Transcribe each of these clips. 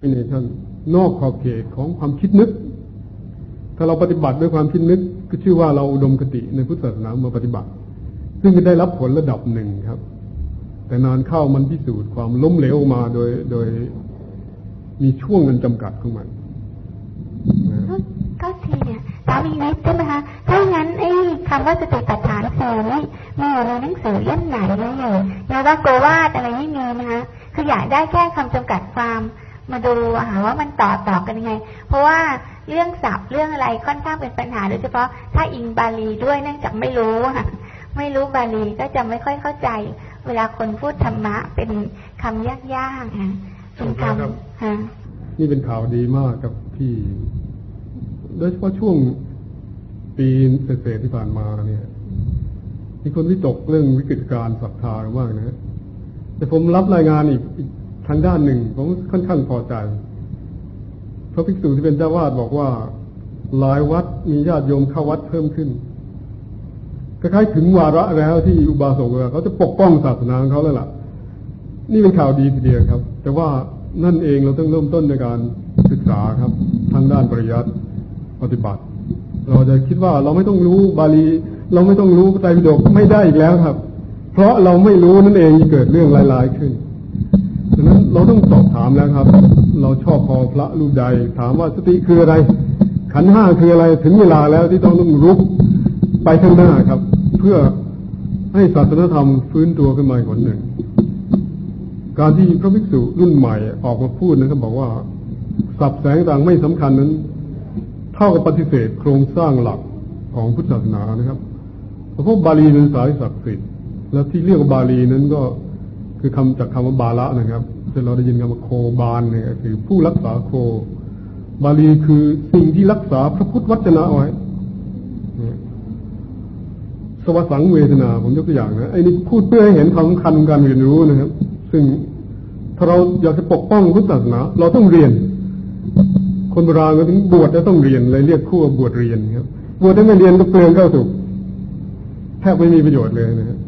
ในท่านนอกขอบเขตของความคิดนึก ถ้าเราปฏิบัติด้วยความคิดนึก ก็ชื่อว่าเราอุดมคติในพุทธศาสนามาปฏิบัติ ซึ่งได้รับผลระดับหนึ่งครับ แต่นานเข้ามันพิสูจน์ความล้มเหลวมาโดยโดยมีช่วงเงินจำกัดของมันก็ทีเนี่ยถามอีกนิดใช่ไหมคะถ้างั้นไอ้คำว่าสติปัฏฐานสี่นี่มีอยู่ในหนังสือเล่มไหนเลยอย่างว่าโกวาดอะไรไม่มีนะคะคืออยากได้แค่คำจำกัดความ มาดูหาว่ามันต่อต่อกันยังไง เพราะว่าเรื่องศัพท์เรื่องอะไรค่อนข้างเป็นปัญหาโดยเฉพาะถ้าอิงบาลีด้วยเนื่องจากไม่รู้ไม่รู้บาลีก็จะไม่ค่อยเข้าใจ เวลาคนพูดธรรมะเป็นคำยากๆค่ะเป็นคำนี่เป็นข่าวดีมากกับที่ โดยเฉพาะช่วงปีเศษที่ผ่านมาเนี่ยมีคนวิตกเรื่องวิกฤตการศรัทธามากนะแต่ผมรับรายงานอีก ทางด้านหนึ่งผมค่อนข้างพอใจ พระภิกษุที่เป็นเจ้าวาดบอกว่า หลายวัดมีญาติโยมเข้าวัดเพิ่มขึ้นคล้ายๆถึงวาระแล้วที่อุบาสกเขาจะปกป้องศาสนาของเขาแล้วล่ะ นี่เป็นข่าวดีทีเดียวครับ แต่ว่านั่นเองเราต้องเริ่มต้นในการศึกษาครับ ทางด้านปริยัติปฏิบัติ เราจะคิดว่าเราไม่ต้องรู้บาลี เราไม่ต้องรู้ไตรปิฎกไม่ได้อีกแล้วครับ เพราะเราไม่รู้นั่นเองเกิดเรื่องลายๆขึ้น ฉะนั้นเราต้องสอบถามแล้วครับ เราชอบพอพระรูปใด ถามว่าสติคืออะไร ขันห้าคืออะไรถึงเวลาแล้วที่ต้องต้องรุกไปข้างหน้าครับ เพื่อให้ศาสนธรรมฟื้นตัวขึ้นมาอีกหนึ่ง การที่พระภิกษุรุ่นใหม่ออกมาพูดนะครับบอกว่าสับแสงต่างไม่สำคัญนั้น เท่ากับปฏิเสธโครงสร้างหลักของพุทธศาสนานะครับเพราะบาลีเป็นสายศักดิ์สิทธิ์และที่เรียกว่าบาลีนั้นก็ คือคำจากคำว่าบาละนะครับจะเราได้ยินคำว่าโคบาลเนี่ยคือผู้รักษาโค บาลีคือสิ่งที่รักษาพระพุทธวจนะเอาไว้สวสังเวทนา ผมยกตัวอย่างนะไอ้นี่พูดเพื่อให้เห็นความสำคัญการเรียนรู้นะครับ ซึ่งถ้าเราอยากจะปกป้องพุทธศาสนาเราต้องเรียน คนโบราณก็ถึงบวชแล้วต้องเรียนเลยเรียกคู่บวชเรียนครับบวชถ้าไม่เรียนก็เปลืองเข้าสุกแทบไม่มีประโยชน์เลยนะครับ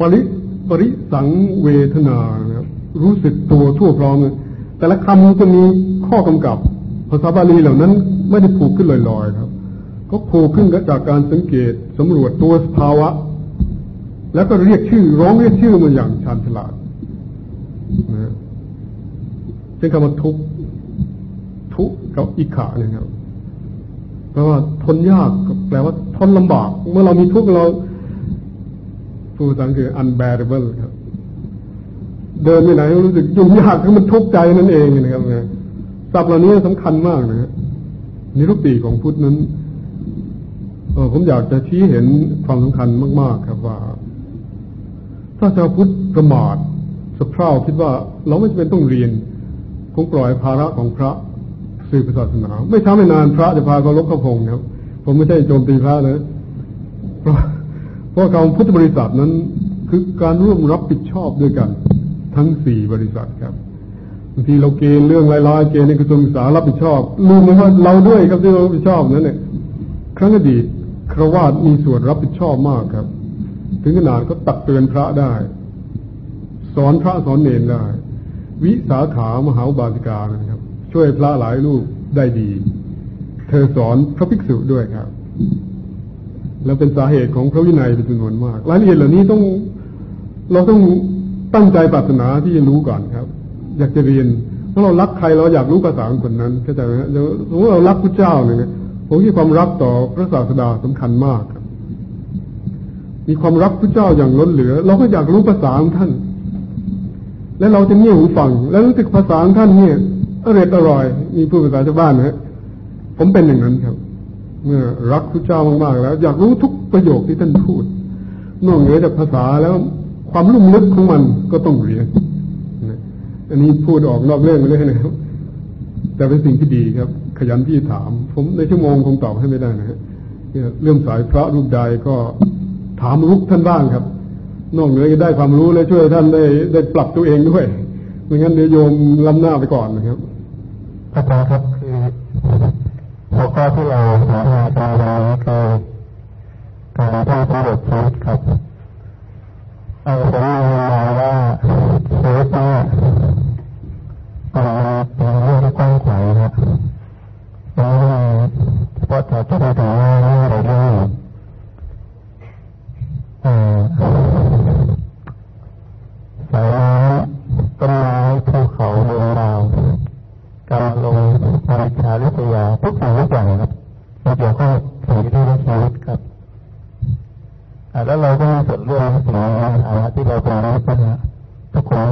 ปริปริสังเวทนานะครับรู้สึกตัวทั่วพร้อมแต่ละคำจะมีข้อกำกับ ภาษาบาลีเหล่านั้นไม่ได้ผูกขึ้นลอยๆครับ ก็ผูกขึ้นก็จากการสังเกตสำรวจตัวสภาวะ แล้วก็เรียกชื่อ ร้องเรียกชื่อมันอย่างชาญฉลาดนะเช่นคำว่าทุกทุกกับอิขะเนี่ยครับแปลว่าทนยากแปลว่าทนลำบาก เมื่อเรามีทุกข์เรา ผู้สังคือ unbearable ครับ เดินไปไหนรู้สึกยุ่งยากคือมันทุกข์ใจนั่นเองนะครับนะศัพท์เหล่านี้สำคัญมากนะฮะนิรุปปีของพุทธนั้นเออผมอยากจะชี้เห็นความสำคัญมาก ๆ ครับว่า ถ้าชาวพุทธประมาทสะเพร่าคิดว่าเราไม่จำเป็นต้องเรียนคงปล่อยภาระของพระสื่อศาสนา ไม่ช้าไม่นานพระจะพาเขาลบเข้าพงครับ ผมไม่ใช่โจมตีพระนะ เพราะการพุทธบริษัทนั้นคือการร่วมรับผิดชอบด้วยกัน ทั้งสี่บริษัทครับบางทีเราเกณฑ์เรื่องลายๆเกณฑ์ในกระทรวงศึกษารับผิดชอบลืมไปว่าเราด้วยครับที่เรารับผิดชอบนั้นเนี่ยครั้งอดีตครวาสมีส่วนรับผิดชอบมากครับ ถึงขนาดก็ตักเตือนพระได้ สอนพระสอนเนรได้ วิสาขามหาบาสิกานะครับ ช่วยพระหลายลูกได้ดี เธอสอนพระภิกษุด้วยครับ แล้วเป็นสาเหตุของพระวินัยเป็นจำนวนมากรายละเอียดเหล่านี้ต้องเราต้องตั้งใจปรารถนาที่จะรู้ก่อนครับ อยากจะเรียนเพราะเรารักใครเราอยากรู้ภาษาคนนั้นเข้าใจไหมฮะสมมติเรารักพระเจ้าเนี่ยผมคิดความรักต่อพระศาสดาสำคัญมากครับ มีความรักพระเจ้าอย่างล้นเหลือ เราก็อยากรู้ภาษาของท่าน และเราจะเงี่ยหูฟัง แล้วรู้สึกภาษาของท่านเนี่ยอร่อยอร่อย มีผู้ภาษาชาวบ้านนะผมเป็นอย่างนั้นครับ เมื่อรักพระเจ้ามากๆแล้ว อยากรู้ทุกประโยคที่ท่านพูด นอกเหนือจากภาษาแล้วความลุ่มลึกของมันก็ต้องเรียนอันนี้พูดออกนอกเรื่องไปเลยนะครับ แต่เป็นสิ่งที่ดีครับ ขยันที่ถาม ผมในชั่วโมงคงตอบให้ไม่ได้นะฮะเรื่องสายพระรูปใดก็ถามรุกท่านบ้างครับ นอกเหนือจะได้ความรู้และช่วยท่านได้ได้ปรับตัวเองด้วยไม่งั้นเดี๋ยวโยมล้ำหน้าไปก่อนนะครับพระอาจารย์ครับคือหัวข้อที่เราหามาตาเราคือการท่องเที่ยวชีวิตครับเอาผมมีมาว่าชีวิตเนี่ย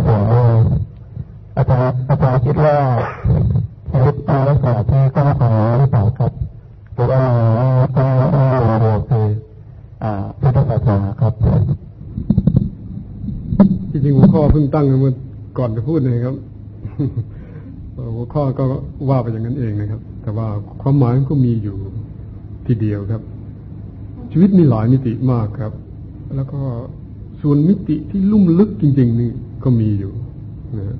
อย่างด้วยอาจารย์อาจารย์คิดว่าชีวิตในลักษณะที่ก้องของหรือเปล่าครับหรือว่าต้องต้องเรียนรู้คืออ่าพุทธศาสนาครับที่จริงหัวข้อเพิ่ง ตั้งเมื่อก่อนจะพูดนะครับ หัวข้อก็ว่าไปอย่างนั้นเองนะครับ แต่ว่าความหมายก็มีอยู่ทีเดียวครับ ชีวิตมีหลายมิติมากครับ แล้วก็ส่วนมิติที่ลุ่มลึกจริง ๆ นี่ก็มีอยู่นะ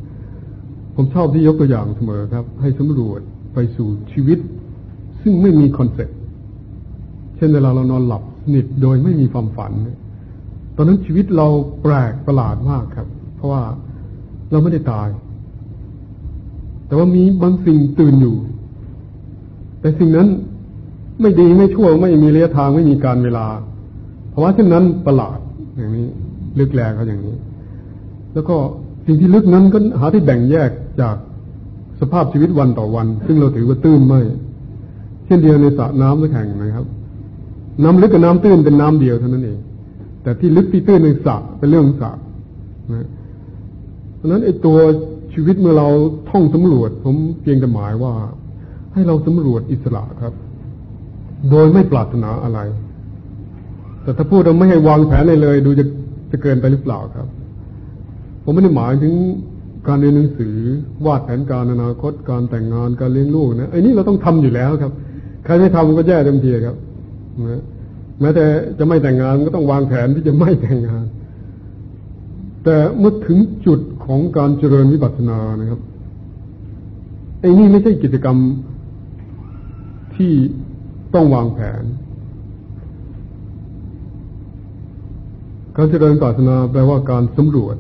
ผมชอบที่ยกตัวอย่างเสมอครับ ให้สำรวจไปสู่ชีวิต ซึ่งไม่มี concept เช่นเวลาเรานอนหลับสนิทโดยไม่มีความฝัน ตอนนั้นชีวิตเราแปลกประหลาดมากครับ เพราะว่าเราไม่ได้ตาย แต่ว่ามีบางสิ่งตื่นอยู่ แต่สิ่งนั้นไม่ดีไม่ชั่วไม่มีระยะทางไม่มีการเวลา เพราะว่าเช่นนั้นประหลาดอย่างนี้ ลึกแรงเขาอย่างนี้ แล้วก็สิ่งที่ลึกนั้นก็หาที่แบ่งแยกจากสภาพชีวิตวันต่อวัน ซึ่งเราถือว่าตื้นไม่ เช่นเดียวในสระน้ำสักแห่งนะครับ น้ำลึกกับน้ำตื้นเป็นน้ำเดียวเท่านั้นเอง แต่ที่ลึกที่ตื้นในสระเป็นเรื่องสระนะ เพราะนั้นไอ้ตัวชีวิตเมื่อเราท่องสำรวจ ผมเพียงแต่หมายว่า ให้เราสำรวจอิสระครับ โดยไม่ปรารถนาอะไร แต่ถ้าพูดเราไม่ให้วางแผนเลยเลยดูจะจะเกินไปหรือเปล่าครับ ผมไม่ได้หมายถึงการเรียนหนังสือวาดแผนการอนาคตการแต่งงานการเลี้ยงลูกนะไอ้นี่เราต้องทำอยู่แล้วครับ ใครไม่ทำก็แย่เต็มทีครับนะแม้แต่จะไม่แต่งงานก็ต้องวางแผนที่จะไม่แต่งงาน แต่เมื่อถึงจุด ของการเจริญวิปัสสนานะครับไอ้นี่ไม่ใช่กิจกรรมที่ต้องวางแผน การเจริญวิปัสสนาแปลว่าการสำรวจ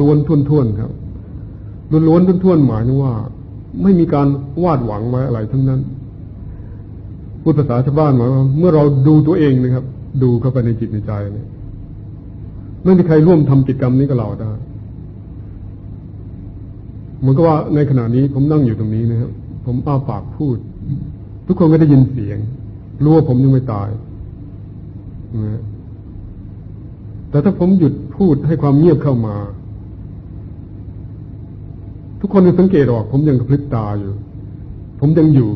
ล้วนๆทุ่นๆครับล้วนๆทุ่นๆหมายถึงว่า ไม่มีการวาดหวังไว้อะไรทั้งนั้นพูดภาษาชาวบ้านหมายว่าเมื่อเราดูตัวเองนะครับ ดูเข้าไปในจิตในใจเนี่ยไม่มีใครร่วมทำกิจกรรมนี้กับเราได้ เหมือนกับว่าในขณะนี้ผมนั่งอยู่ตรงนี้นะครับ ผมอ้าปากพูด ทุกคนก็ได้ยินเสียง รู้ว่าผมยังไม่ตายนะแต่ถ้าผมหยุดพูดให้ความเงียบเข้ามา ทุกคนจะสังเกตออก ผมยังกระพริบตาอยู่ ผมยังอยู่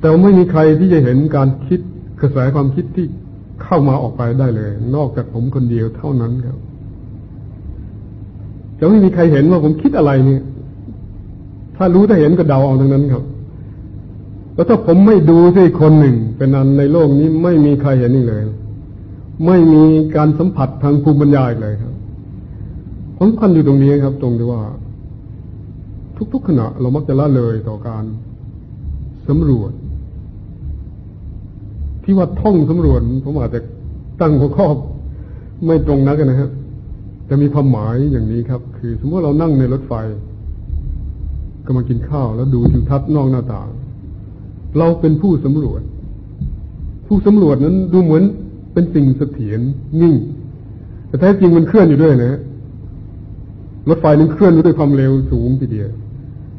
แต่ไม่มีใครที่จะเห็นการคิดกระแสความคิดที่เข้ามาออกไปได้เลย นอกจากผมคนเดียวเท่านั้นครับ จะไม่มีใครเห็นว่าผมคิดอะไรเนี่ย ถ้ารู้ถ้าเห็นก็เดาเอาทั้งนั้นครับแล้วถ้าผมไม่ดูที่คนหนึ่ง เป็นอันในโลกนี้ไม่มีใครเห็นนี่เลย ไม่มีการสัมผัสทางภูมิปัญญาเลยครับสำคัญอยู่ตรงนี้ครับ ตรงที่ว่า ทุกๆขณะ เรามักจะละเลยต่อการสำรวจ ที่ว่าท่องสำรวจผมอาจจะตั้งหัวข้อไม่ตรงนักนะครับ แต่มีความหมายอย่างนี้ครับ คือสมมติเรานั่งในรถไฟกำลังกินข้าวแล้วดูทิวทัศน์นอกหน้าต่าง เราเป็นผู้สำรวจ ผู้สำรวจนั้นดูเหมือนเป็นสิ่งเสถียรนิ่ง แต่แท้จริงมันเคลื่อนอยู่ด้วยนะรถไฟนั้นเคลื่อนด้วยความเร็วสูงทีเดียว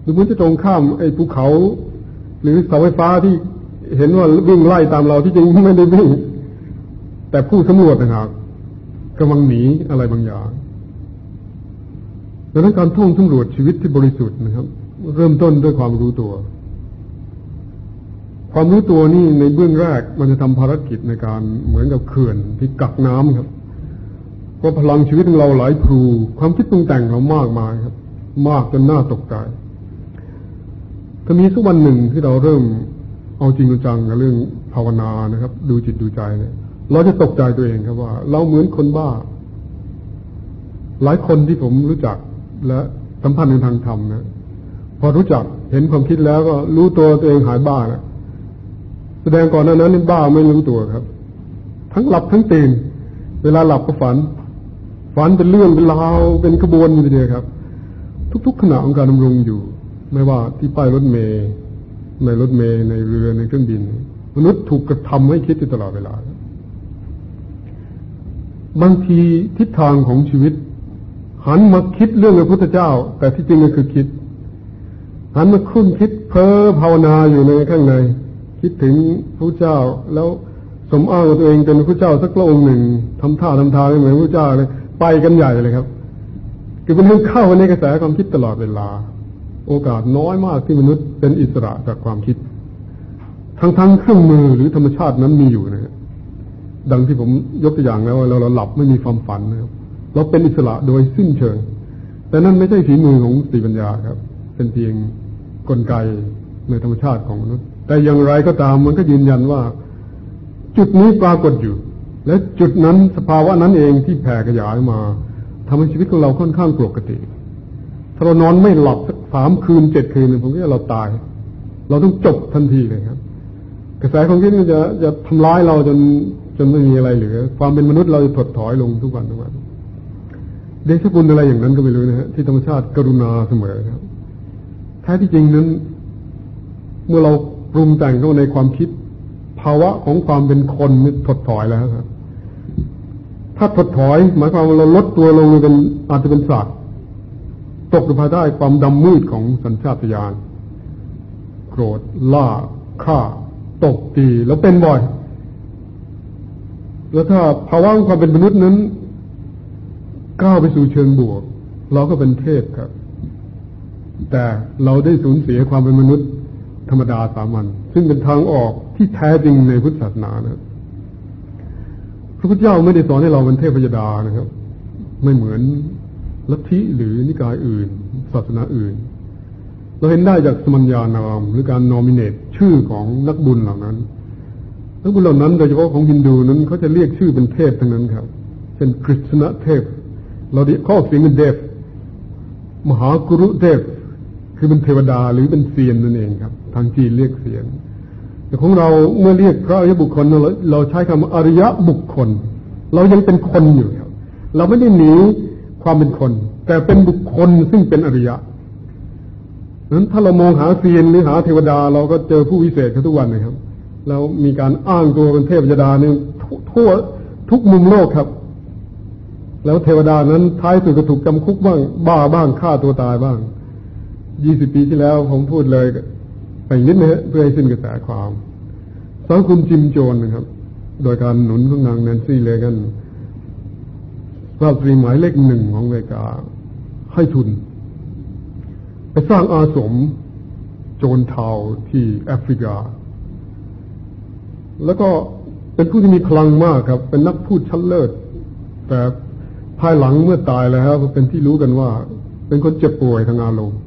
หรือมันจะตรงข้ามไอ้ภูเขา หรือเสาไฟฟ้าที่เห็นว่าวิ่งไล่ตามเราที่จริงไม่ได้วิ่งแต่ผู้สำรวจนะครับกำลังหนีอะไรบางอย่าง ดังนั้นการท่องสำรวจชีวิตที่บริสุทธิ์นะครับ เริ่มต้นด้วยความรู้ตัว ความรู้ตัวนี่ในเบื้องแรกมันจะทำภารกิจในการเหมือนกับเขื่อนที่กักน้ำครับเพราะพลังชีวิตของเราหลายครูความคิดปรุงแต่งเรามากมายครับ มากจนน่าตกใจถ้ามีสักวันหนึ่งที่เราเริ่มเอาจริงจังกับเรื่องภาวนานะครับ ดูจิตดูใจเนี่ยเราจะตกใจตัวเองครับว่า เราเหมือนคนบ้า หลายคนที่ผมรู้จัก และสัมพันธ์ในทางธรรมนะพอรู้จักเห็นความคิดแล้วก็รู้ตัวตัวเองหายบ้านะแสดงก่อนหน้านั้นนี่บ้าไม่รู้ตัวครับ ทั้งหลับทั้งตื่น เวลาหลับก็ฝัน ฝันเป็นเรื่องเป็นราวเป็นขบวนอยู่ทีเดียวครับ ทุก ๆขณะของการดำรงอยู่ ไม่ว่าที่ป้ายรถเมย์ในรถเมย์ในเรือในเครื่องบิน มนุษย์ถูกกระทำให้คิดอยู่ตลอดเวลา บางทีทิศทางของชีวิต หันมาคิดเรื่องพระพุทธเจ้า แต่ที่จริงก็คือคิด หันมาคุ้นคิดเพ้อภาวนาอยู่ในข้างใน คิดถึงพระเจ้า แล้วสมอ้างตัวเองเป็นพระเจ้าสักพระองค์หนึ่งทำท่าทำทางเหมือนพระเจ้าเลยไปกันใหญ่เลยครับคือเป็นเรื่องเข้าในกระแสความคิดตลอดเวลา โอกาสน้อยมากที่มนุษย์เป็นอิสระจากความคิด ทั้งทั้งเครื่องมือหรือธรรมชาตินั้นมีอยู่นะครับดังที่ผมยกตัวอย่างแล้วเราเราหลับไม่มีความฝันนะครับ เราเป็นอิสระโดยสิ้นเชิง แต่นั่นไม่ใช่ฝีมือของสติปัญญาครับ เป็นเพียงกลไกในธรรมชาติของมนุษย์ แต่อย่างไรก็ตามมันก็ยืนยันว่า จุดนี้ปรากฏอยู่ และจุดนั้นสภาวะนั้นเองที่แผ่ขยายมาทำให้ชีวิตของเราค่อนข้างปกติถ้าเรานอนไม่หลับสักสามคืนเจ็ดคืนผมก็เราตาย เราต้องจบทันทีเลยครับ กระแสของคิดมันจะจะทำร้ายเราจนจนไม่มีอะไรเหลือ ความเป็นมนุษย์เราจะถดถอยลงทุกวันทุกวัน เดชบุญอะไรอย่างนั้นก็ไม่รู้นะฮะที่ธรรมชาติกรุณาเสมอครับแท้ที่จริงนั้น เมื่อเราปรุงแต่งเข้าในความคิด ภาวะของความเป็นคนนี่ถดถอยแล้วครับ ถ้าถดถอย หมายความว่าเราลดตัวลงเป็นอาจจะเป็นสัตว์ตกอยู่ภายใต้ความดำมืดของสัญชาตญาณโกรธล่าฆ่า ตกตีแล้วเป็นบ่อย แล้วถ้าภาวะของความเป็นมนุษย์นั้น ก้าวไปสู่เชิงบวก เราก็เป็นเทพครับ แต่เราได้สูญเสียความเป็นมนุษย์ธรรมดาสามัญซึ่งเป็นทางออกที่แท้จริงในพุทธศาสนานะพระพุทธเจ้าไม่ได้สอนให้เราเป็นเทพยดานะครับ ไม่เหมือนลัทธิหรือนิกายอื่น ศาสนาอื่น เราเห็นได้จากสมัญญานามหรือการนอมิเนตชื่อของนักบุญเหล่านั้นนักบุญเหล่านั้นโดยเฉพาะของฮินดูนั้นเขาจะเรียกชื่อเป็นเทพทั้งนั้นครับ เช่นกฤษณเทพ เราดิข้อเสียงเป็นเดฟมหากรุเทพคือเป็นเทวดาหรือเป็นเซียนนั่นเองครับ ทางจีนเรียกเสียนแต่ของเราเมื่อเรียกพระอริยบุคคลเราเราใช้คำอริยบุคคล เรายังเป็นคนอยู่ครับเราไม่ได้หนีความเป็นคน แต่เป็นบุคคลซึ่งเป็นอริยะนั้นถ้าเรามองหาเซียนหรือหาเทวดา เราก็เจอผู้วิเศษทุกวันนะครับ แล้วมีการอ้างตัวเป็นเทพยดาเนี่ยทั่วทุกมุมโลกครับ แล้วเทวดานั้นท้ายสุดก็ถูกจำคุกบ้าง บ้าบ้างฆ่าตัวตายบ้างยี่สิบปีที่แล้วผมพูดเลยไปนิดนะฮะเพื่อให้สิ้นกระแสความสองคุณจิมโจนนะครับ โดยการหนุนของนางแนนซี่เลยกันราตรีหมายเลขหนึ่งของอเมริกา ให้ทุน ไปสร้างอาสมโจนเทาที่แอฟริกา แล้วก็เป็นผู้ที่มีพลังมากครับ เป็นนักพูดชั้นเลิศ แต่ ภายหลังเมื่อตายแล้วเป็นที่รู้กันว่า เป็นคนเจ็บป่วยทางอารมณ์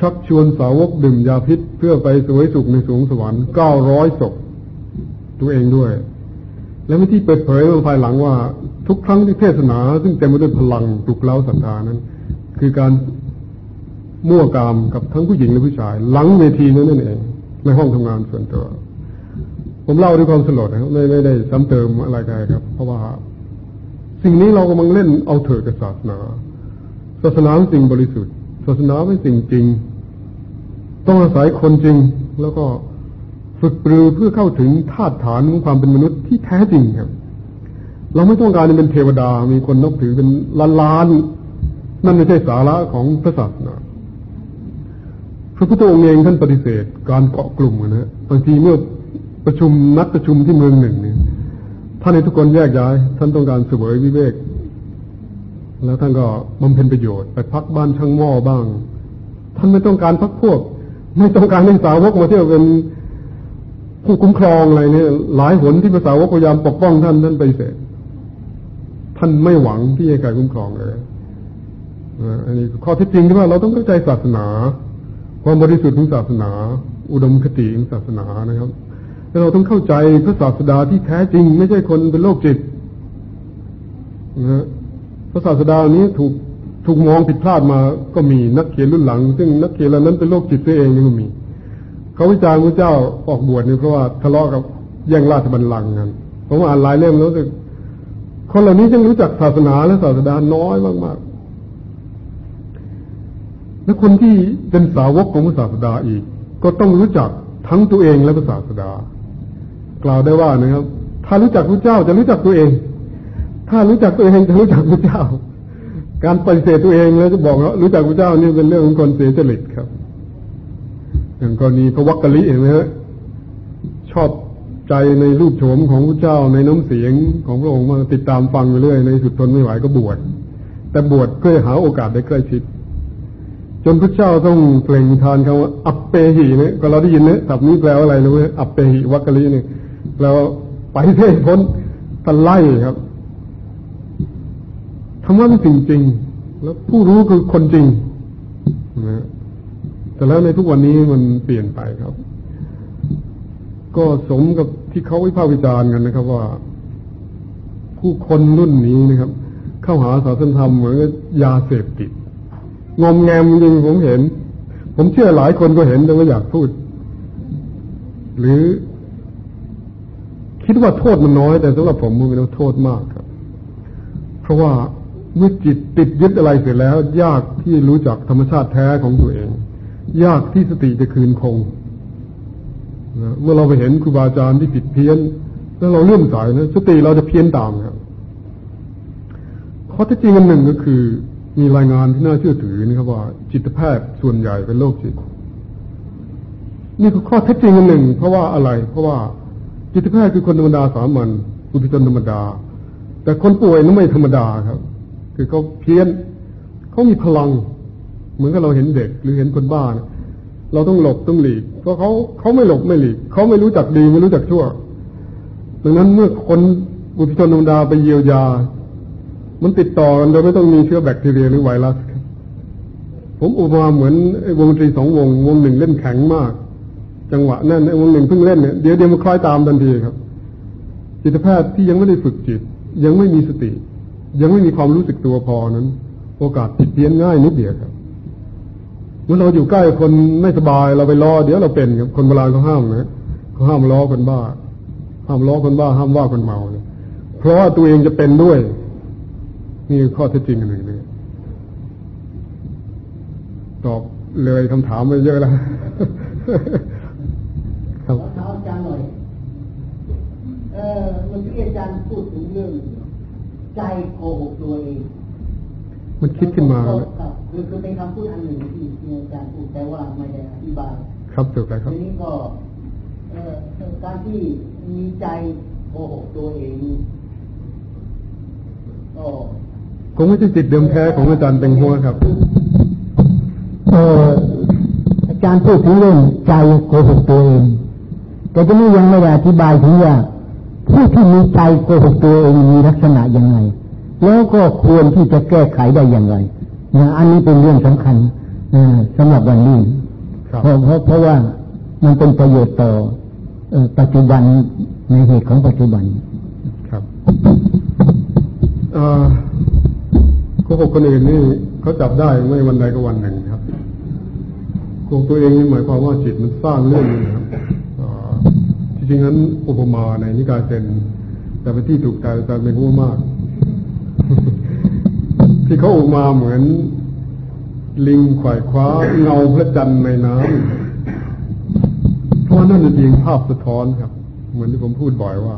ชักชวนสาวกดื่มยาพิษเพื่อไปสวยสุขในสูงสวรรค์เก้าร้อยศพตัวเองด้วย และเมื่อที่เปิดเผยมาภายหลังว่า ทุกครั้งที่เทศนา ซึ่งเต็มไปด้วยพลังปลุกเล้าศรัทธานั้น คือการมั่วกามกับทั้งผู้หญิงและผู้ชาย หลังเวทีนั้นนั่นเอง ในห้องทำงานส่วนตัว ผมเล่าด้วยความสลดนะครับไม่ไม่ได้ซ้ำเติมอะไรกันครับ เพราะว่า สิ่งนี้เรากำลังเล่นเอาเถิดกับศาสนา ศาสนาเป็นสิ่งบริสุทธิ์ ศาสนาเป็นสิ่งจริง ต้องอาศัยคนจริง แล้วก็ฝึกปรือเพื่อเข้าถึงธาตุฐานของความเป็นมนุษย์ที่แท้จริงครับ เราไม่ต้องการเป็นเทวดา มีคนนับถือเป็นล้านล้านนั่นไม่ใช่สาระของพระศาสนา พระพุทธองค์เองท่านปฏิเสธ การเกาะกลุ่มนะฮะบางทีเมื่อประชุมนัดประชุมที่เมืองหนึ่งเนี่ย ท่านในทุกคนแยกย้าย ท่านต้องการเสวยวิเวก แล้วท่านก็บำเพ็ญประโยชน์ไปพักบ้านช่างหม้อบ้าง ท่านไม่ต้องการพักพวก ไม่ต้องการให้สาวกมาเที่ยวเป็นผู้คุ้มครองอะไรเนี่ย หลายหนที่ภาษาวกพยายามปกป้องท่านท่านไปเสร็จท่านไม่หวังที่จะการคุ้มครองเลยอันนี้ข้อเท็จจริงที่ว่าเราต้องเข้าใจศาสนา ความบริสุทธิ์ของศาสนา อุดมคติของศาสนานะครับ เราต้องเข้าใจพระศาสดาที่แท้จริง ไม่ใช่คนเป็นโรคจิตนะพระศาสดานี้ถูกถูกมองผิดพลาดมาก็มีนักเขียนรุ่นหลัง ซึ่งนักเขียนเหล่านั้นเป็นโรคจิตตัวเองนี่ก็มี เขาวิจารณ์พระเจ้าออกบวชนี่เพราะว่าทะเลาะกับแย่งราชบัลลังก์กันผมอ่านหลายเล่มแล้วรู้สึกคนเหล่านี้จึงรู้จักศาสนาและศาสดาน้อยมากๆ และคนที่เป็นสาวกของพระศาสดาอีก ก็ต้องรู้จักทั้งตัวเองและพระศาสดา กล่าวได้ว่านะครับ ถ้ารู้จักพระเจ้าจะรู้จักตัวเอง ถ้ารู้จักตัวเองจะรู้จักพระเจ้า การปฏิเสธตัวเองแล้วจะบอกว่ารู้จักพระเจ้านี่เป็นเรื่องของคนเสียจริตครับ อย่างกรณีพระวักกะลิเห็นไหมฮะชอบใจในรูปโฉมของพระเจ้าในน้ำเสียงของพระองค์มาติดตามฟังไปเรื่อยในสุดทนไม่ไหวก็บวชแต่บวชเพื่อหาโอกาสได้ใกล้ชิด จนพระเจ้าต้องเปล่งทานคำว่าอัปเปหิเนี่ยก็เราได้ยินเนี่ยศัพท์นี้แปลว่าอะไรรู้ไหมอัปเปหิวัคคลีเนี่ย แปลว่าไปเทศพ้นตะไล่ครับธรรมะเป็นสิ่งจริง แล้วผู้รู้คือคนจริงนะแต่แล้วในทุกวันนี้มันเปลี่ยนไปครับ ก็สมกับที่เขาวิพากษ์วิจารณ์กันนะครับ ว่า ผู้คนรุ่นนี้นะครับ เข้าหาศาสนธรรมเหมือนยาเสพติดงมแงมจริงผมเห็น ผมเชื่อหลายคนก็เห็นแต่ว่าอยากพูด หรือ คิดว่าโทษมันน้อย แต่สำหรับผมมันเป็นโทษมากครับ เพราะว่าเมื่อจิตติดยึดอะไรเสร็จแล้ว ยากที่รู้จักธรรมชาติแท้ของตัวเอง ยากที่สติจะคืนคงนะเมื่อเราไปเห็นครูบาอาจารย์ที่ผิดเพี้ยน แล้วเราเลื่อมใสนะสติเราจะเพี้ยนตามครับข้อที่จริงอันหนึ่งก็คือ มีรายงานที่น่าเชื่อถือนะครับว่า จิตแพทย์ส่วนใหญ่เป็นโรคจิต นี่คือข้อเท็จจริงอันหนึ่ง เพราะว่าอะไร เพราะว่า จิตแพทย์คือคนธรรมดาสามัญปุถุชนธรรมดา แต่คนป่วยนั้นไม่ธรรมดาครับ คือเขาเพี้ยนเขามีพลัง เหมือนกับเราเห็นเด็กหรือเห็นคนบ้านเราต้องหลบต้องหลีกเพราะเขาเขาไม่หลบไม่หลีกเขาไม่รู้จักดีไม่รู้จักชั่ว ดังนั้นเมื่อคนบุตรชนธรรมดาไปเยียวยา มันติดต่อกันโดยไม่ต้องมีเชื้อแบคทีเรียหรือไวรัสผมอุปมาเหมือนวงดนตรีสองวง วงหนึ่งเล่นแข็งมาก จังหวะนั่นวงหนึ่งเพิ่งเล่นเนี่ยเดี๋ยวเดี๋ยวมันคล้อยตามทันทีครับ จิตแพทย์ที่ยังไม่ได้ฝึกจิต ยังไม่มีสติ ยังไม่มีความรู้สึกตัวพอนั้น โอกาสผิดเพี้ยนง่ายนิดเดียวครับเมื่อเราอยู่ใกล้คนไม่สบายเราไปล้อเดี๋ยวเราเป็นครับคนโบราณเขาห้ามนะเขาห้ามล้อคนบ้า ห้ามล้อคนบ้า ห้ามว่าคนเมาเนี่ยเพราะว่าตัวเองจะเป็นด้วย นี่ข้อเท็จจริงอันหนึ่งเลยตอบเลยคำถามไปเยอะแล้ว ครับถามอาจารย์หน่อยเออเมื่อกี้อาจารย์พูดถึงเรื่อง ใจโกหกตัวเองมันคิดขึ้นมาครับคือคือเป็นคำพูดอันหนึ่งที่อาจารย์พูดแต่ว่าไม่ได้อธิบาย ครับถูกแล้วครับทีนี้ก็การที่มีใจโกหกตัวเองก็คงไม่ใช่จิตเดิมแท้ของอาจารย์เป็นหัวครับเอออาจารย์พูดถึงเรื่องใจโกหกตัวเอง แต่ก็นี่ยังไม่ได้อธิบายถึงว่าผู้ที่มีใจโกหกตัวเองมีลักษณะยังไง แล้วก็ควรที่จะแก้ไขได้อย่างไรนะอันนี้เป็นเรื่องสำคัญสำหรับวันนี้เพราะเพราะเพราะว่ามันเป็นประโยชน์ต่อปัจจุบันในเหตุของปัจจุบัน ครับโกหกคนอื่นนี่เขาจับได้ไม่วันใดก็วันหนึ่งครับโกหกตัวเองนี่หมายความว่าจิตมันสร้างเรื่องนะครับ จริงนั้นอุปมาในนิกายเซนแต่เป็นที่ถูกใจแต่เป็นหัวมาก ที่เขาออกมาเหมือน ลิงขวายคว้าเงาพระจันทร์ในน้ำเพราะนั่นเป็นเพียงภาพสะท้อนครับ เหมือนที่ผมพูดบ่อยว่า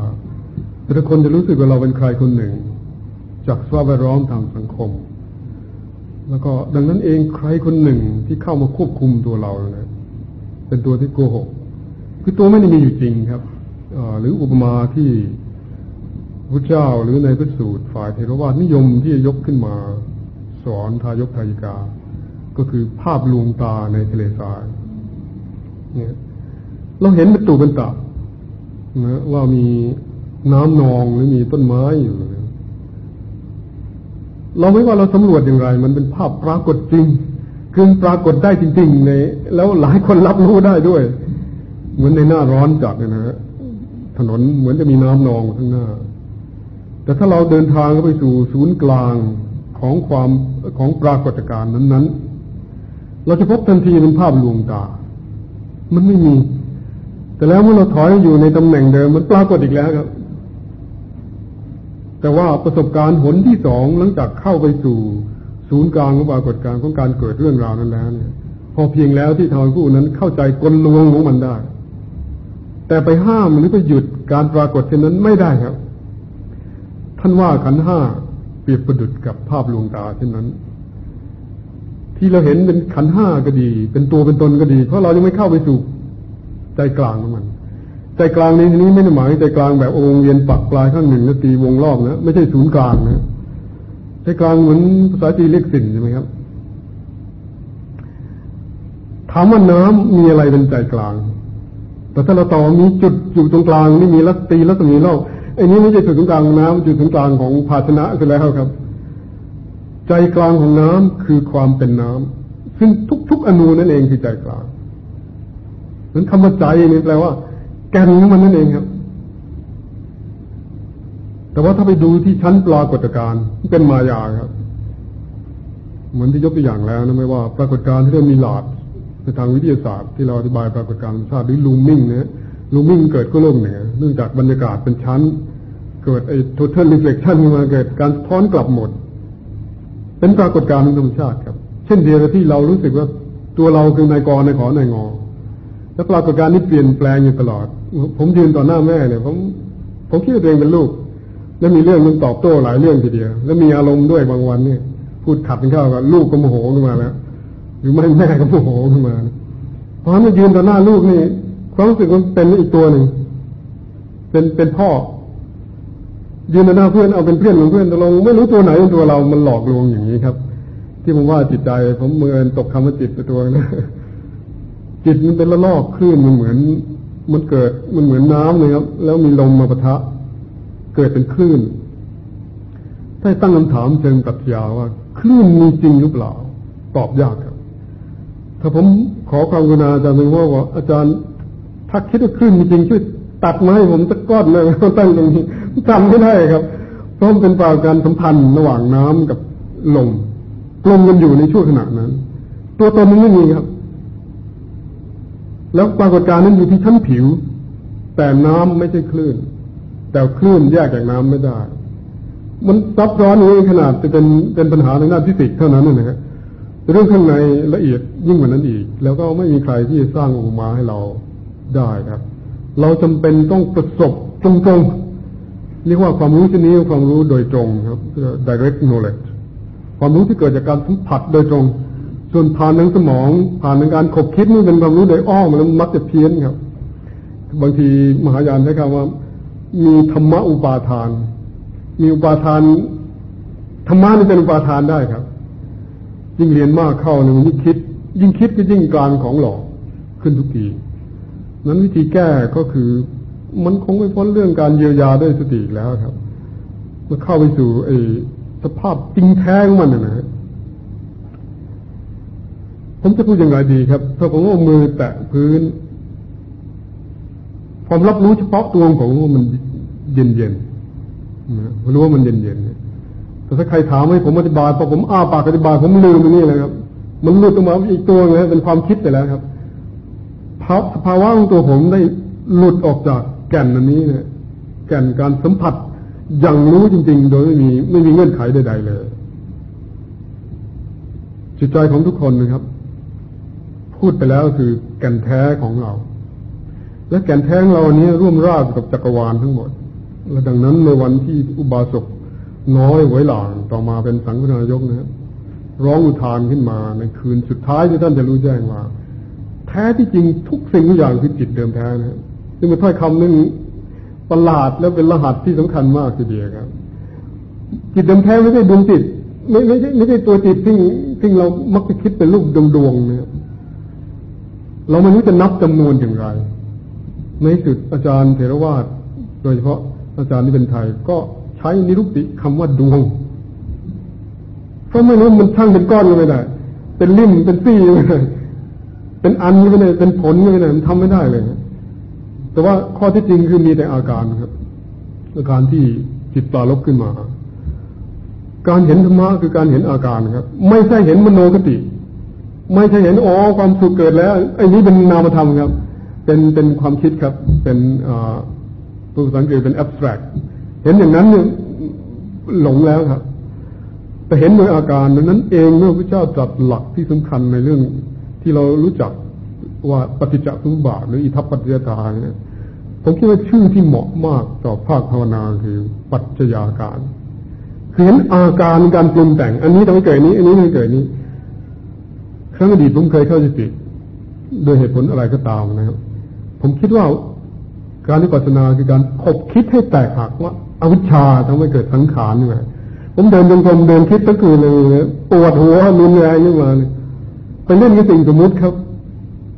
แต่ละคนจะรู้สึกว่าเราเป็นใครคนหนึ่ง จากสภาพแวดล้อมทางสังคม แล้วก็ดังนั้นเองใครคนหนึ่งที่เข้ามาควบคุมตัวเราเนะเป็นตัวที่โกหก คือตัวไม่ได้มีอยู่จริงครับหรืออุปมาที่พระเจ้าหรือในพระสูตรฝ่ายเทรวาสนิยมที่จะยกขึ้นมา สอนทายกทายิกา ก็คือภาพลวงตาในทะเลทรายเนี่ยเราเห็นเป็นตูเป็นตานะว่ามีน้ำนองหรือมีต้นไม้อยู่ เราไม่ว่าเราสำรวจอย่างไร มันเป็นภาพปรากฏจริงคือปรากฏได้จริง ๆ ใน แล้วหลายคนรับรู้ได้ด้วย เหมือนในหน้าร้อนจัดเนี่ยนะถนนเหมือนจะมีน้ำนองข้างหน้า แต่ถ้าเราเดินทางไปสู่ศูนย์กลางของความของปรากฏการณ์นั้น ๆ เราจะพบทันทีเป็นภาพลวงตา มันไม่มี แต่แล้วเมื่อเราถอยอยู่ในตำแหน่งเดิมมันปรากฏอีกแล้วครับ แต่ว่าประสบการณ์ผลที่สองหลังจากเข้าไปสู่ศูนย์กลางของปรากฏการณ์ของการเกิดเรื่องราวนั้นแล้วเนี่ย พอเพียงแล้วที่ทำให้ผู้นั้นเข้าใจกลลวงของมันได้ แต่ไปห้ามหรือไปหยุดการปรากฏเช่นนั้นไม่ได้ครับ ท่านว่าขันห้าเปรียบประดุดกับภาพลวงตาเช่นนั้น ที่เราเห็นเป็นขันห้าก็ดี เป็นตัวเป็นตนก็ดี เพราะเรายังไม่เข้าไปสู่ใจกลางของมัน ใจกลางในที่นี้ไม่ได้หมายใจกลางแบบวงเวียนปักปลายข้างหนึ่งแล้วตีวงรอบนะไม่ใช่ศูนย์กลางนะใจกลางเหมือนภาษาจีนเรียกสิ่งใช่ไหมครับถามว่าน้ำมีอะไรเป็นใจกลาง แต่ถ้าเราต่อมีจุดอยู่ตรงกลางนี่มีลัตีลัศมีรอบไอ้นี้ไม่ใช่จุดตรงกลางน้ำจุดตรงกลางของภาชนะคือแล้วครับ ใจกลางของน้ำคือความเป็นน้ำซึ่งทุก ๆ อนูนั่นเองคือใจกลางเหมือนคำว่าใจนี่แปลว่า แกนของมันนั่นเองครับ แต่ว่าถ้าไปดูที่ชั้นปรากฏการณ์เป็นมายาครับ เหมือนที่ยกตัวอย่างแล้วนะไม่ว่า ปรากฏการณ์ที่เรียกมีหลอด ในทางวิทยาศาสตร์ที่เราอธิบายปรากฏการณ์ธรรมชาติหรือลูมิ่งนะลูมิ่งเกิดก็โลกเหนือเนื่องจากบรรยากาศเป็นชั้น เกิดไอ้ total reflection ขึ้นมาเกิดการท้อนกลับหมด เป็นปรากฏการณ์ธรรมชาติครับ เช่นเดียวกับที่เรารู้สึกว่าตัวเราคือนายกรนายขอนายงอ แล้วปรากฏการณ์นี้เปลี่ยนแปลงอยู่ตลอด ผมยืนต่อหน้าแม่เนี่ยผมผมคิดว่าตัวเองเป็นลูก แล้วมีเรื่องมันตอบโต้หลายเรื่องทีเดียว แล้วมีอารมณ์ด้วยบางวันเนี่ยพูดขัดกันเข้ากับลูกก็โมโหขึ้นมาแล้ว หรือไม่แม่ก็โมโหขึ้นมาเพราะฉะนั้นยืนต่อหน้าลูกนี่ความรู้สึกมันเป็นอีกตัวหนึ่งเป็นเป็นพ่อ ยืนต่อหน้าเพื่อนเอาเป็นเพื่อนของเพื่อนตกลงไม่รู้ตัวไหนเป็นตัวเรา มันหลอกลวงอย่างนี้ครับ ที่ผมว่าจิตใจ ผมเมื่อตกคำว่าจิตไปตัวนะจิตมันเป็นละลอกคลื่นมันเหมือน มันเกิดมันเหมือนน้ำเลยครับ แล้วมีลมมาปะทะ เกิดเป็นคลื่นถ้าตั้งคำถามเชิงปรัชญาว่าคลื่นมีจริงหรือเปล่า ตอบยากครับ ถ้าผมขอความกรุณาอาจารย์หนึ่งว่าว่าอาจารย์ถ้าคิดว่าคลื่นจริงช่วยตัดมาให้ผมสักก้อนเลยตั้งตรงนี้ทำไม่ได้ครับ เพราะมันเป็นปราการสัมพันธ์ระหว่างน้ำกับลมลมมันอยู่ในช่วงขณะนั้น ตัวตนมันไม่มีครับ แล้วปรากฏการณ์นั้นอยู่ที่ชั้นผิว แต่น้ำไม่ใช่คลื่น แต่คลื่นแยกจากน้ำไม่ได้ มันซับซ้อนนี้ขนาดจะเป็นเป็นปัญหาในด้านฟิสิกส์เท่านั้นนะฮะ เรื่องข้างในละเอียดยิ่งกว่านั้นอีก แล้วก็ไม่มีใครที่จะสร้างออกมาให้เราได้ครับ เราจำเป็นต้องประสบตรงๆเรียกว่าความรู้ชนิดความรู้โดยตรงครับ direct knowledge ความรู้ที่เกิดจากการสัมผัสโดยตรง ส่วนผ่านทางสมอง ผ่านทางการขบคิดนี่เป็นความรู้โดยอ้อมแล้วมักจะเพี้ยนครับ บางทีมหายานใช้คำว่า มีธรรมะอุปาทาน มีอุปาทานธรรมะนี่เป็นอุปาทานได้ครับ ยิ่งเรียนมากเข้าเนึ่งยิ่งคิด ยิ่งคิดก็ยิ่งกางของหลอกขึ้นทุกทีนั้นวิธีแก้ก็คือ มันคงไม่พ้นเรื่องการเยียวยาด้วยสติแล้วครับเมื่อเข้าไปสู่ไอ้สภาพจริงแท้ของมันนะฮะผมจะพูดอย่างไรดีครับถ้าผมเอามือแตะพื้นความรับรู้เฉพาะตัวของผมมันเย็นเย็นนะรู้ว่ามันเย็นเย็น แต่ถ้าใครถามให้ผมอธิบายพอผมอ้าปากอธิบาย ผมลืมตรงนี้เลยครับ มันหลุดออกมาอีกตัวเลยเป็นความคิดไปแล้วครับสภาวะของตัวผมได้หลุดออกจากแก่นอันนี้เนี่ย แก่นการสัมผัสอย่างรู้จริง ๆ โดยไม่มีไม่มีเงื่อนไขใดๆเลย จิตใจของทุกคนนะครับ พูดไปแล้วคือแก่นแท้ของเรา และแก่นแท้ของเรานี้ร่วมรากกับจักรวาลทั้งหมด และดังนั้นในวันที่อุบาสก น้อยไว้หลางต่อมาเป็นสังฆนายกนะครับร้องอุทานขึ้นมาในคืนสุดท้ายที่ท่านจะรู้แจ้งว่า แท้ที่จริงทุกสิ่งทุกอย่างคือจิตเดิมแท้นะครับซึ่งเป็นถ้อยคำนึงประหลาดแล้วเป็นรหัสที่สำคัญมากทีเดียวครับ จิตเดิมแท้ไม่ใช่ดวงจิตไม่ไม่ใช่ไม่ใช่ตัวจิตที่ที่เรามักจะคิดเป็นรูปดวงดวงเนี่ยเราไม่รู้จะนับจำนวนอย่างไร ในสุดอาจารย์เทรวาสโดยเฉพาะอาจารย์ที่เป็นไทยก็ ใช้นิรุติคำว่าดวงเพราะไม่รู้มันช่างเป็นก้อนก็ไม่ได้ เป็นลิ่มเป็นซี่ไม่ได้เป็นอันก็ไม่ได้เป็นผลก็ไม่ได้มันทำไม่ได้เลยแต่ว่าข้อที่จริงคือมีแต่อาการครับอาการที่จิตตาลบขึ้นมา การเห็นธรรมะคือการเห็นอาการครับ ไม่ใช่เห็นมโนกติ ไม่ใช่เห็นอ๋อความสุขเกิดแล้วไอ้นี้เป็นนามธรรมครับ เป็นเป็นความคิดครับ เป็นตัวสังเกตเป็น abstract เห็นอย่างนั้นเนี่ยหลงแล้วครับ แต่เห็นโดยอาการดังนั้นเองเมื่อพระเจ้าจัดหลักที่สำคัญในเรื่องที่เรารู้จักว่าปฏิจจสมบาทหรืออิทัปปัจจยตาเนี่ยผมคิดว่าชื่อที่เหมาะมากต่อภาคภาวนาคือปัจจยาการคือเห็นอาการการปรุงแต่ง อันนี้ทำให้เกิดนี้ อันนี้ทำให้เกิดนี้ครั้งอดีตผมเคยเข้าสติโดยเหตุผลอะไรก็ตามนะครับ ผมคิดว่า การวิปัสสนาคือการขบคิดให้แตกหักว่าอวิชชาทำให้เกิดสังขารนี่ไงผมเดินจงกรมเดินคิดตั้งคืนเลยปวดหัวรุนแรงขึ้นมาเลยไปเล่นกับสิ่งสมมติครับ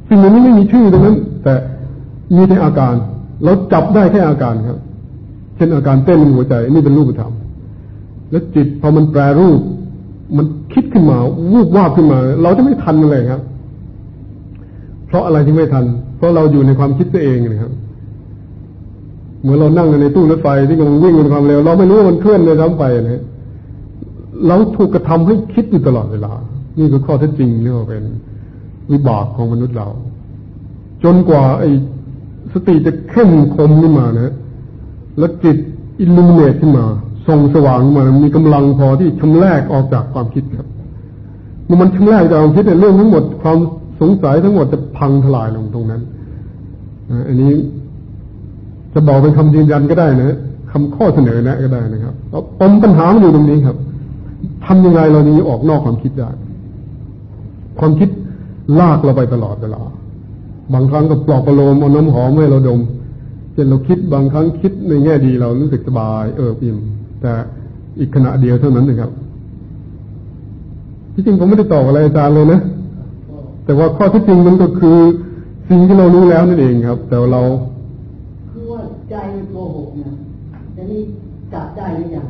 สิ่งนี้ไม่มีชื่อตรงนั้น แต่มีแต่อาการเราจับได้แค่อาการครับ เช่นอาการเต้นในหัวใจนี่เป็นรูปธรรมแล้วจิตพอมันแปรรูป มันคิดขึ้นมา วูบวาบขึ้นมา เราจะไม่ทันอะไรครับ เพราะอะไรที่ไม่ทัน เพราะเราอยู่ในความคิดตัวเองนะครับ เหมือนเรานั่งในตู้รถไฟที่กำลังวิ่งในความเร็ว เราไม่รู้ว่ามันเคลื่อนเลยทั้งไปนะเราถูกกระทำให้คิดอยู่ตลอดเวลา นี่คือข้อเท็จจริงเรียกว่าเป็นวิบากของมนุษย์เรา จนกว่าไอ้สติจะเข้มคมขึ้นมานะแล้วจิตอิลลูเนตขึ้นมาส่องสว่างมามีกำลังพอที่ชำแรกออกจากความคิดครับเมื่อมันชำแรกจากความคิดในเรื่องทั้งหมดความสงสัยทั้งหมดจะพังทลายลงตรงนั้นอันนี้ จะบอกเป็นคำยืนยันก็ได้นะคำข้อเสนอแนะก็ได้นะครับปมปัญหามันอยู่ตรงนี้ครับทำยังไงเรานี้ออกนอกความคิดได้ ความคิดลากเราไปตลอดเวลาบางครั้งก็ปลอบประโลมเอาน้ำหอมให้เราดมเช่นเราคิดบางครั้งคิดในแง่ดีเรารู้สึกสบายเอออิ่มแต่อีกขณะเดียวเท่านั้นนะครับที่จริงผมไม่ได้ตอบอะไรอาจารย์เลยนะแต่ว่าข้อที่จริงมันก็คือสิ่งที่เรารู้แล้วนั่นเองครับ แต่เราใจมันโกหกเนี่ยจะนี่ จับได้หรือยัง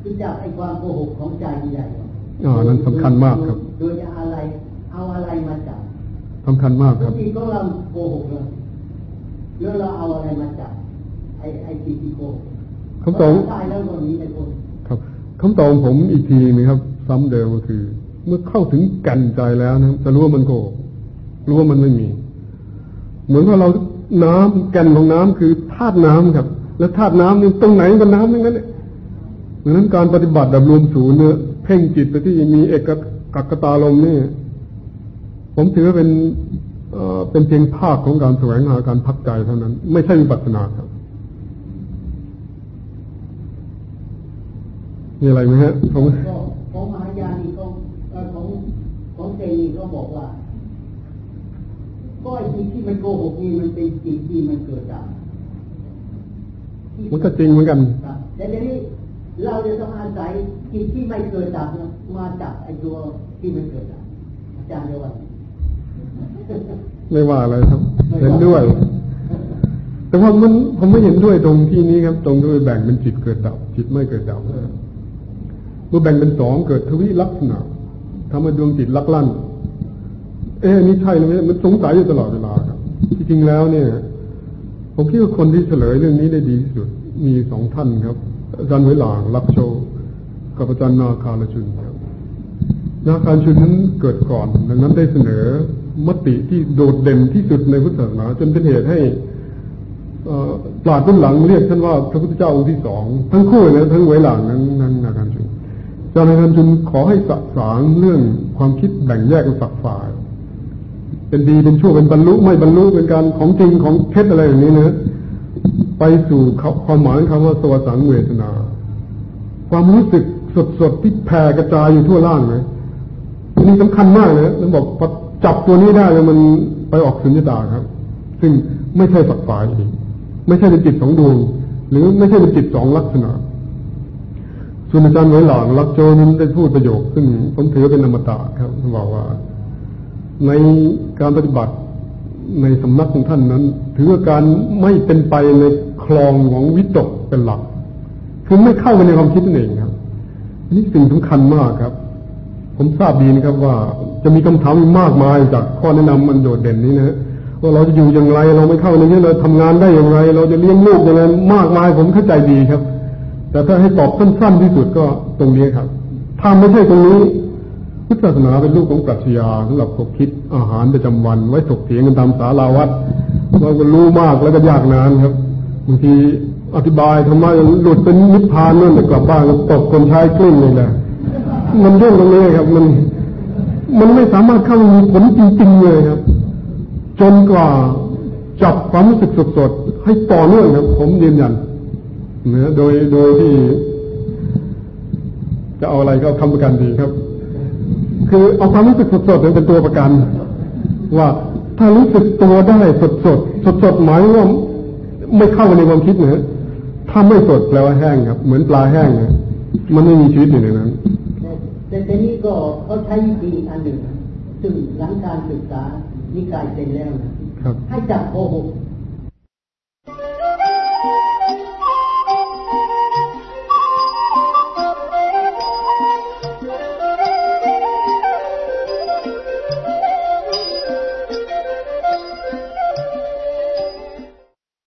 คือจับไอ้ความโกหกของใจใหญ่อ๋อนั้นสำคัญมากครับ โดยอะไร เอาอะไรมาจับสำคัญมากครับที่ก็เราโกหกเลยแล้วเราเอาอะไรมาจับไอ้ไอ้ที่ที่โกหกคำตอบตายแล้วคนนี้ไอ้คนครับคำตอบผมอีกทีนะครับ ซ้ำเดิมก็คือ เมื่อเข้าถึงกันใจแล้วนะจะรู้ว่ามันโกหกรู้ว่ามันไม่มี เหมือนว่าเราน้ำแก่นของน้ำคือธาตุน้ำครับ แล้วธาตุน้ำนี่ตรงไหนก็น้ำนั่นนั้นดังนั้นการปฏิบัติแบบรวมศูนย์เนี่ยเพ่งจิตไปที่มีเอกกักตาลมนี่ผมถือว่าเป็นเป็นเพียงภาคของการแสวงหาการพักใจเท่านั้น ไม่ใช่วิปัสสนาครับมีอะไรไหมฮะของของมหายานีของของของเจนีก็บอกว่า ก็ไอ้ที่มันโกหกนี่มันเป็นจิตที่มันเกิดจาก มันก็จริงเหมือนกันแต่เดี๋ยวนี้เราจะต้องอาศัยจิตที่ไม่เกิดจากมาจากไอ้ตัวที่มันเกิดจากอาจารย์เดียวกันไม่ว่าอะไรครับ เห็นด้วย แต่ว่ามันผมไม่เห็นด้วยตรงที่นี้ครับ ตรงด้วยแบ่งเป็นจิตเกิดดับ จิตไม่เกิดดับเมื่อแบ่งเป็นสองเกิดทวิลักษณะทำให้ดวงจิตลักลั่น เอ๊ะนี่ใช่หรือไม่มันสงสัยอยู่ตลอดเวลาครับที่จริงแล้วเนี่ย ผมคิดว่าคนที่เฉลยเรื่องนี้ได้ดีที่สุด มีสองท่านครับ อาจารย์เวลางรับโชกับอาจารย์นาคาลชุนครับนาคาลชุนนั้นเกิดก่อน ดังนั้นได้เสนอมติที่โดดเด่นที่สุดในพุทธศาสนา จนเป็นเหตุให้ปราดรุ่นหลังเรียกท่านว่าพระพุทธเจ้าองค์ที่สองทั้งคู่เลยทั้งเวลางนั้นนั้นนาคาลชุนอาจารย์นาคาลชุนขอให้สะสางเรื่องความคิดแบ่งแยกเป็นฝักฝ่าย เป็นดีเป็นชั่วเป็นบรรลุไม่บรรลุเป็นการของจริงของเท็จอะไรอย่างนี้นะไปสู่ความหมายคำว่าสวสังเวทนา ความรู้สึกสดๆที่แผ่กระจายอยู่ทั่วล่างนะนี่สำคัญมากเลยแล้วบอกจับตัวนี้ได้แล้วมันไปออกสุญญตาครับ ซึ่งไม่ใช่ฝักฝ่ายไม่ใช่เป็นจิตสองดวง หรือไม่ใช่เป็นจิตสองลักษณะส่วนอาจารย์ไว้หลังลักโจนั้นได้พูดประโยค ซึ่งผมถือเป็นนามตะครับบอกว่า ในการปฏิบัติในสำนักของท่านนั้น ถือว่าการไม่เป็นไปในคลองของวิตกเป็นหลัก คือไม่เข้าไปในความคิดนั่นเองครับนี่สิ่งสำคัญมากครับ ผมทราบดีนะครับว่าจะมีคำถามมากมายจากข้อแนะนำมันโดดเด่นนี้นะว่าเราจะอยู่อย่างไร เราไม่เข้าในนี้เราทำงานได้อย่างไร เราจะเลี้ยงลูกอย่างไรมากมายผมเข้าใจดีครับ แต่ถ้าให้ตอบสั้นๆที่สุดก็ตรงนี้ครับถ้าไม่ใช่ตรงนี้ พุทธศาสนาเป็นลูกของปรัชญาสำหรับพวกคิดอาหารประจำวัน ไว้ถกเถียงกันตามสาราวัดเราก็รู้มากแล้วก็ยากนานครับบางทีอธิบายทำไมะหลุดเป็นนิพพานนั่นกลับบ้านก็ตกคนใช้กลิ้งเลยแหละมันยุ่งตรงนี้ครับ มันมันไม่สามารถเข้ามีผลจริงๆเลยครับ จนกว่าจับความรู้สึกสดๆให้ต่อเนื่องครับ ผมยืนยันเนื้อโดยโดยที่ จะเอาอะไรก็คำประกันดีครับ คือเอาความรู้สึกสดๆเป็นตัวประกัน ว่าถ้ารู้สึกตัวได้สดๆสดๆหมายว่าไม่เข้าในความคิดนะถ้าไม่สดแปลว่าแห้งครับ เหมือนปลาแห้งนะมันไม่มีชีวิตอยู่ในนั้น แต่ทีนี้ก็เขาใช้วิธีอันหนึ่งซึ่งหลังการศึกษานิกายเซนแล้วนะให้จับโกหก